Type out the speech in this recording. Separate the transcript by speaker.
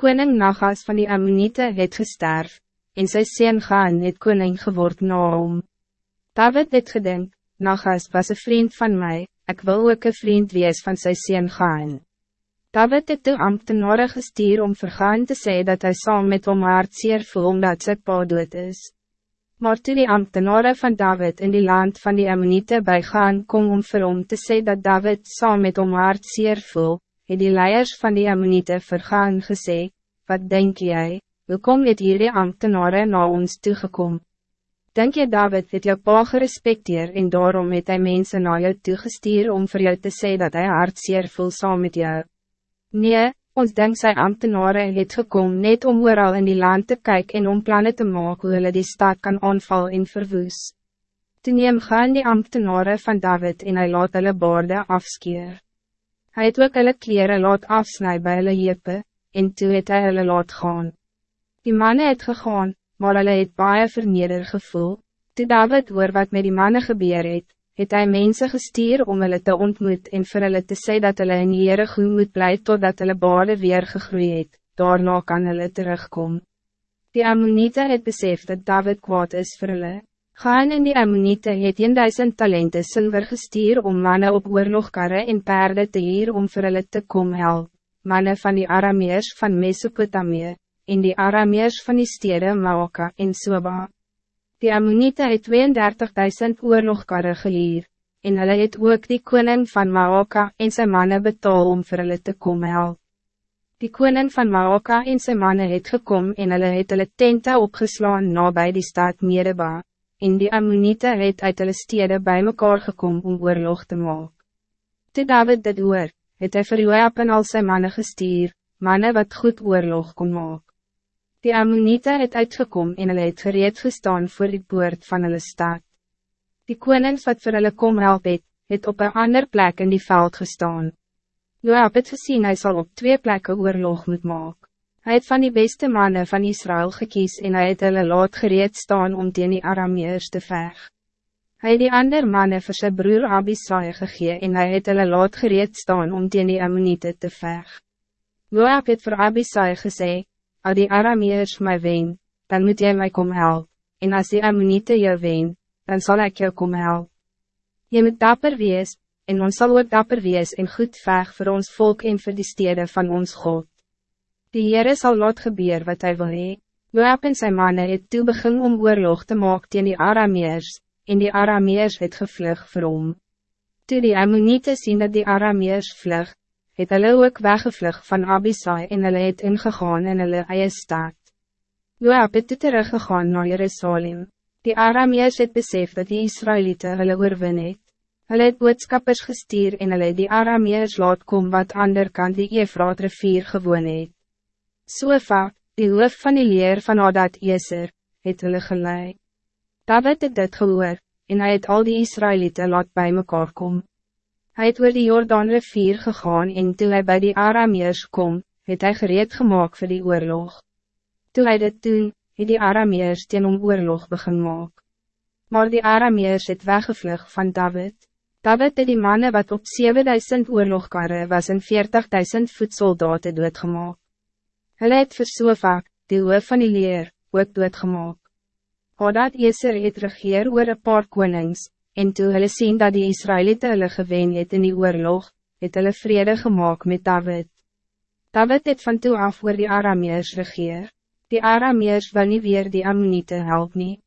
Speaker 1: Koning Nagas van die Ammonite het gesterf, en sy sien gaan het koning geword na hom. David het gedink, Nagas was een vriend van mij, ik wil ook een vriend wees van sy sien gaan. David het de ambtenare gestuur om vergaan te zeggen dat hij saam met hom hartseer voel omdat sy pa dood is. Maar toe die ambtenare van David in die land van die Ammonite bygaan kom om vir hom te zeggen dat David saam met hom hartseer voel, het die leiers van die Ammonite vergaan gesê, wat denk jij, hoe kom het hierdie ambtenare na ons toegekom? Denk je David het jou pa gerespecteer en daarom het hy mense na jou toegestuur om voor jou te zeggen dat hij hartseer voel saam met jou? Nee, ons denk sy ambtenare het gekom net om ooral in die land te kijken en om plannen te maken hoe hulle die stad kan aanval en verwoes. Toen neem gaan die ambtenare van David en hy laat hulle baarde afskeer. Hij het ook hulle kleren laat afsnij bij hulle hepe, en toe het hy hulle laat gaan. Die mannen het gegaan, maar hulle het baie verneder gevoel. Toe David hoor wat met die mannen gebeur het, het hy mense gestuur om hulle te ontmoet en vir hulle te sê dat hulle in Heere goed moet bly totdat hulle baarde weer gegroei het, daarna kan hulle terugkom. Die Ammonite het besef dat David kwaad is vir hulle. Gaan in die Ammonite het 1000 talente silver gestuur om mannen op oorlogkarre en perde te hier om vir hulle te kom help, mannen van die Arameers van Mesopotamië, en die Arameers van die stede Maoka en Soba. Die Ammonite het 32.000 oorlogkarre gehier, en hulle het ook die koning van Maoka en zijn mannen betaal om vir hulle te kom help. Die koning van Maoka en zijn mannen het gekom en hulle het hulle tente opgeslaan nabij die stad Mereba, en die Ammonite het uit hulle stede bij mekaar gekom om oorlog te maak. Toe David dit oor, het hy vir Joab en al sy mannen gestuur, mannen wat goed oorlog kon maak. Die Ammonite het uitgekom en hulle het gereed gestaan voor die poort van hulle stad. Die konings wat vir hulle kom help het, het op een ander plek in die veld gestaan. Joab het gezien hij zal op twee plekken oorlog moet maak. Hij het van die beste mannen van Israël gekies en hij het hulle laat gereed staan om teen die Arameers te veg. Hij het die ander mannen vir sy broer Abisai gegee en hij het hulle laat gereed staan om teen die Ammonite te veg. Joab het vir Abisai gesê, Al die Arameers my wen, dan moet jy my kom help, en als die Ammonite jou wen, dan zal ik jou kom help. Jy moet dapper wees, en ons zal ook dapper wees en goed veg voor ons volk en voor die stede van ons God. Die Heere zal laat gebeur wat hij wil hee. Joab en sy manne het toe begin om oorlog te maak teen die Arameers, en die Arameers het gevlug vir hom. Toe die Ammonite sien dat die Arameers vlug, het hulle ook weggevlug van Abisai en hulle het ingegaan in hulle eie stad. Joab het toe teruggegaan na Jerusalem. Die Arameers het besef dat die Israëlieten hulle oorwin het. Hulle het boodskappers gestuur en hulle die Arameers laat kom wat ander kant die Efraat rivier gewoon het. Sofa, die hoof van die leer van Adad Eser, het hulle gelei. David het dit gehoor, en hij het al die Israëlieten laat bij mekaar kom. Hij het oor die Jordaan rivier gegaan en toe hy by die Arameers kom, het hy gereed gemaakt voor die oorlog. Toe hy dit doen, het die Arameers teen om oorlog begin maak. Maar die Arameers het weggevlug van David. David het die mannen wat op 7000 oorlogkarre was en 40.000 voetsoldaten doodgemaak. Hulle het vir Sofa, die hoof van die leer, ook doodgemaak. Hadad Eser het regeer oor een paar konings, En toe hulle sien dat die Israëlieten hulle gewen het in die oorlog, het hulle vrede gemaakt met David. David het van toe af oor die Arameers regeer. Die Arameers wil niet weer die Ammonite help nie.